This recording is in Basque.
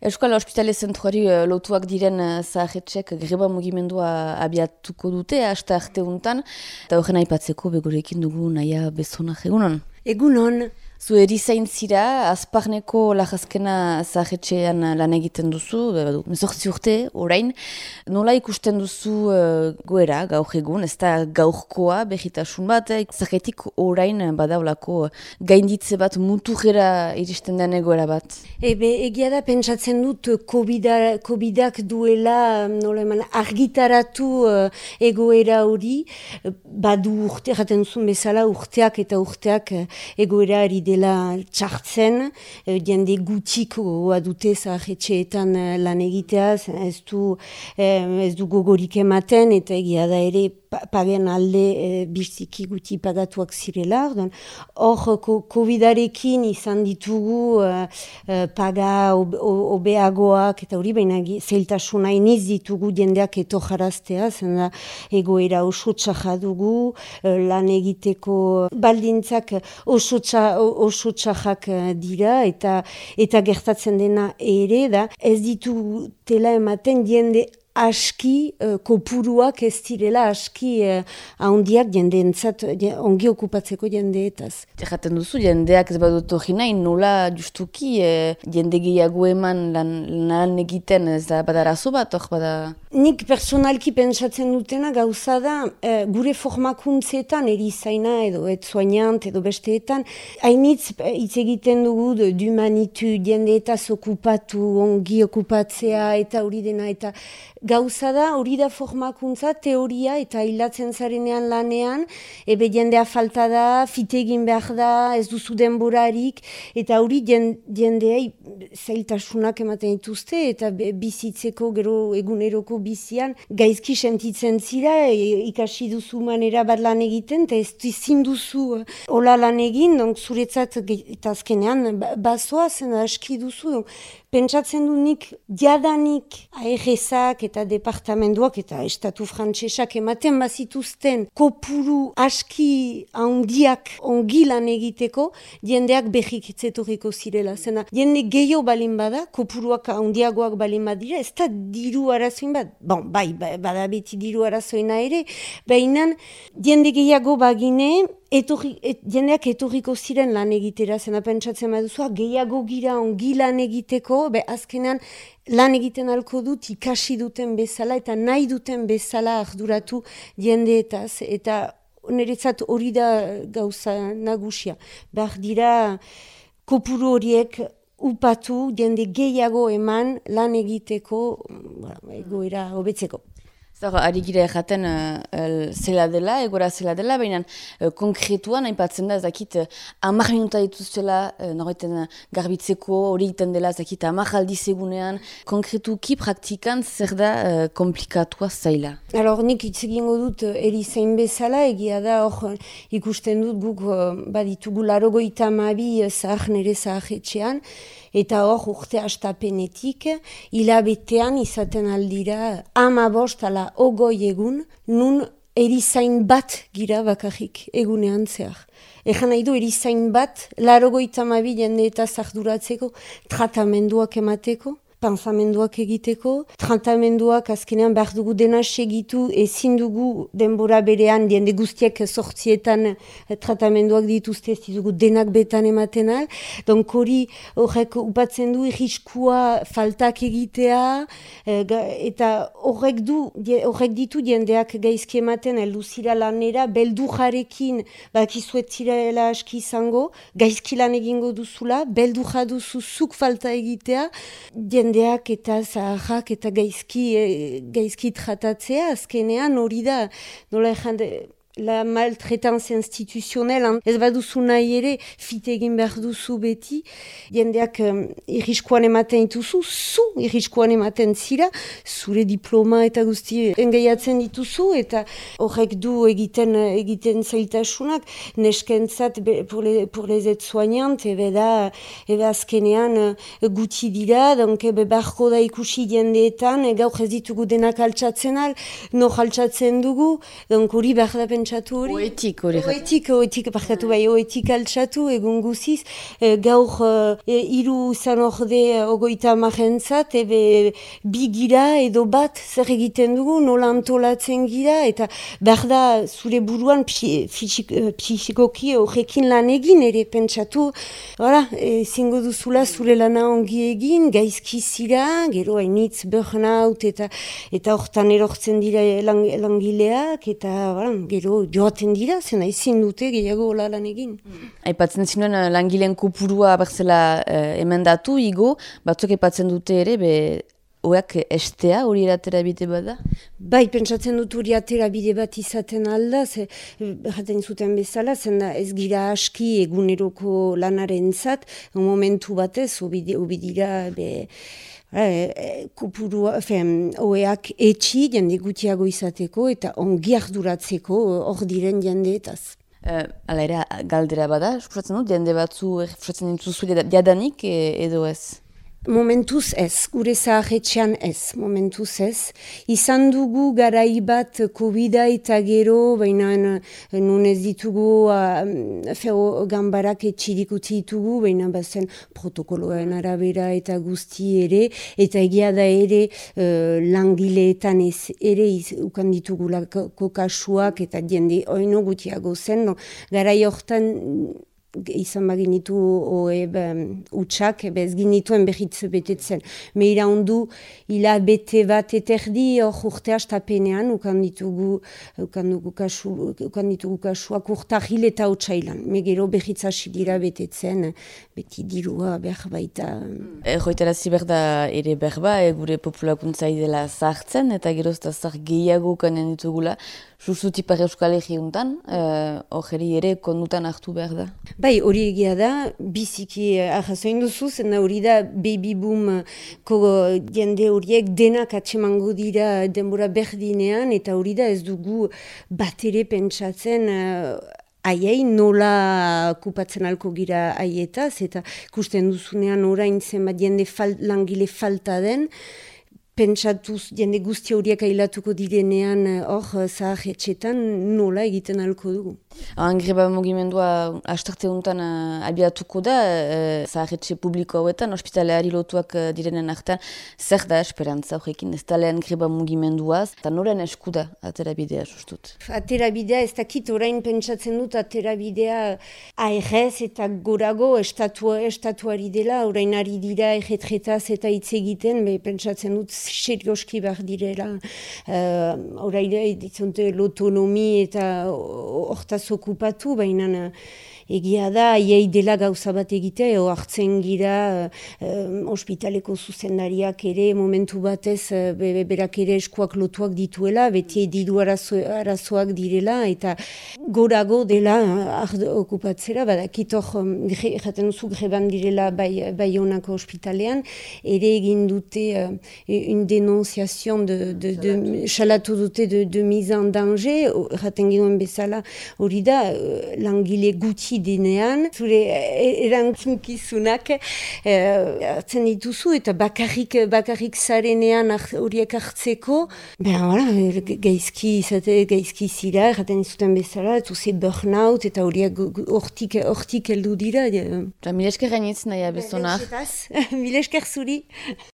Euskal Hospitale Zentruari uh, lotuak diren uh, zahetxek greba mugimendua abiatuko dute, hasta arte untan, eta horren aipatzeko begorekin dugu naia bezonak egunon. Egunon. Zu erizain zira, azparneko lajazkena zahetxean lan egiten duzu, mezortzi urte, orain. Nola ikusten duzu uh, goera, gaur egun, ez da gaurkoa, behitasun bat, eh? zahetik orain badaulako gainditze bat muturera iristen den egoera bat? Ebe, egia da, pentsatzen dut COVID-ak duela nola eman, argitaratu uh, egoera hori, badu urte, jaten zuen bezala urteak eta urteak egoera ari dela txartzen, e, jende gutxiko dute zahetxeetan eh, lan egitea, ez du, ez du gogorik ematen, eta egia da ere pagen alde e, biziki guti pagatuak zirela. Hor, COVID-arekin izan ditugu paga obeagoak eta hori baina zeltasuna iniz ditugu jendeak eto jaraztea, zen da egoera oso dugu, lan egiteko baldintzak oso oso txajak eh, dira eta eta gertatzen dena ere da ez ditu tela ematen jende aski uh, kopuruak ez direla aski uh, ahondiak jendeentzat ongi okupatzeko jendeetaz. Jaten duzu jendeak ez badut hori nahi nola justuki uh, jende gehiago eman lan, lan egiten ez da badarazo bat hor bada... Nik personalki pentsatzen dutena gauza da gure formakuntzetan erizaina edo et soignant edo besteetan hainitz hitz egiten dugu du manitu jendeetaz okupatu ongi okupatzea eta hori dena eta gauza da hori da formakuntza teoria eta hilatzen zarenean lanean ebe jendea falta da fitegin behar da ez duzu denborarik eta hori jendea zailtasunak ematen dituzte eta bizitzeko gero eguneroko bizian gaizki sentitzen zira e, ikasi duzu manera bat lan egiten eta ez dizin duzu eh, hola lan egin donk zuretzat eta azkenean ba, bazoa zen aski duzu. Pentsatzen du nik diadanik aerrezak eta departamentuak eta estatu frantsesak ematen bazituzten kopuru aski handiak ongilan egiteko jendeak behik zirela. Zena, jende gehiago balin bada, kopuruak handiagoak balin badira, ez da diru arazoin bat, bon, bai, bai bada beti diru arazoina ere, behinan jende gehiago bagine, etorri, et, jendeak etorriko ziren lan egitera, zena pentsatzen baduzua, gehiago gira ongi lan egiteko, be azkenean lan egiten alko dut ikasi duten bezala eta nahi duten bezala arduratu jendeetaz, eta niretzat hori da gauza nagusia. Behar dira kopuru horiek upatu, jende gehiago eman lan egiteko, egoera hobetzeko. Zer, ari gira erraten uh, zela dela, egora zela dela, baina uh, konkretuan aipatzen da, zakit, uh, amak minuta dituzela, uh, norreten garbitzeko hori egiten dela, zakit, amak aldiz egunean, konkretuki praktikan zer da uh, komplikatua zaila? Alor, nik hitz egingo dut uh, erizain bezala, egia da, hor ikusten dut guk uh, baditugu larogoita mabi uh, zahar nere zahar etxean, eta hor urte astapenetik hilabetean izaten aldira ama bost ala ogoi egun nun erizain bat gira bakarrik egunean zehar. Egan nahi du erizain bat, larogoita mabi jende eta zarduratzeko, tratamenduak emateko, panzamenduak egiteko, tratamenduak azkenean behar dugu dena segitu, ezin dugu denbora berean, diende guztiak sortzietan eh, tratamenduak dituzte, ez dugu denak betan ematen al. Donk hori horrek upatzen du irriskua faltak egitea, eh, eta horrek du, horrek ditu diendeak gaizki ematen, eldu zira lanera, beldu jarekin, bakizuet zirela aski izango, gaizki lan egingo duzula, beldu jaduzu zuk falta egitea, jendeak eta zaharrak eta gaizki, e, gaizki tratatzea, azkenean hori da, nola jende, la maltretanzia instituzionel, ez baduzu nahi ere, fite egin behar duzu beti, jendeak um, irriskoan ematen dituzu, zu irriskoan ematen zira, zure diploma eta guzti engaiatzen dituzu, eta horrek du egiten egiten zailtasunak, neskentzat les, pour les aides soignantes, ebe da, ebe azkenean uh, guti dira, donk ebe barko da ikusi jendeetan, e gaur ez ditugu denak altxatzen al, no altxatzen dugu, donk hori behar da pentsatu hori? Oetik hori. Oetik, oetik, parkatu bai, oetik altxatu egun guziz, e, gaur e, iru zan orde ogoita marentzat, ebe bi gira edo bat zer egiten dugu, nola antolatzen gira, eta behar da zure buruan psikoki horrekin lan egin, ere pentsatu, ora, e, zingo duzula zure lana ongi egin, gaizki zira, gero hainitz burnout, eta eta hortan erortzen dira lang, langileak, eta gero joaten dira, zena ezin dute gehiago lan egin. Aipatzen zinuen eh, langileen kopurua berzela eh, emendatu, igo, batzuk aipatzen dute ere, be, Oak estea hori eratera bide bat da? Bai, pentsatzen dut hori atera bide bat izaten alda, ze, jaten zuten bezala, zen da ez gira aski eguneroko lanaren zat, momentu batez, obidira, be, Eh, eh, kupurua, fen, oeak etxi jende gutiago izateko eta ongi arduratzeko hor diren jendeetaz. Uh, ala ere, galdera bada, eskusatzen dut, jende batzu, eskusatzen dintzuzu jadanik edo ez? Momentuz ez, gure zaharretxean ez, momentuz ez. Izan dugu garai bat covid eta gero, baina nun ez ditugu uh, feo gambarak etxirik utzi ditugu, baina bazen protokoloen arabera eta guzti ere, eta egia da ere uh, langileetan ez ere iz, ukan ditugula kokasuak eta jende oino gutiago zen, no? garai hortan izan baginitu oe utxak, bez ginituen behitze betetzen. Meira ondu, ila bete bat eterdi hor urte astapenean, ukan ditugu, ukan dugu kasu, ukan ditugu kasuak urta hil eta utxailan. Megero behitza dira betetzen, beti dirua behar baita. E, Joitara ziberda ere berba, e, gure populakuntza idela zartzen, eta gerozta zar gehiago kanen ditugula, Justuti pare euskal egiuntan, hori ere kondutan hartu behar da. Bai, hori egia da, biziki ahazoin duzu, zena hori da baby boom ko jende horiek denak atsemango dira denbora berdinean, eta hori da ez dugu bat ere pentsatzen Aiei nola kupatzen alko gira aietaz, eta kusten duzunean orain zenbat jende fal, langile falta den, pentsatuz jende guzti horiek ailatuko direnean eh, hor uh, zahar etxetan nola egiten alko dugu. Angreba mugimendua astarte honetan uh, abiatuko da uh, zahar etxe publiko hauetan, ospitaleari lotuak direnen artean, zer da esperantza horrekin, ez da lehen greba mugimenduaz, eta noren esku da aterabidea sustut? Aterabidea ez dakit orain pentsatzen dut aterabidea ARS eta gorago estatua, estatuari dela, orain ari dira egetretaz eta hitz egiten, be, pentsatzen dut serioski behar direla. Uh, Horaire, ditzonte, l'autonomi eta hortaz okupatu, baina egia da, iei dela gauza bat egite, o hartzen gira uh, ospitaleko zuzendariak ere, momentu batez, uh, berak ere eskuak lotuak dituela, beti diru arazo, arazoak direla, eta gorago dela uh, okupatzera, badakit hor, jaten duzu greban direla bai, bai honako ospitalean, ere egin dute uh, une dénonciation de, de, de, chalatu dute de, de mise en danger, jaten ginoen bezala, hori da, langile guti dinean, zure e, erantzunkizunak hartzen dituzu eta bakarrik, bakarrik zarenean horiek hartzeko, ben, ora, gaizki izate, gaizki zira, jaten zuten bezala, zuze burnout eta horiek hortik, hortik heldu dira. Milesker gainitz nahi abezonak. Milesker zuri.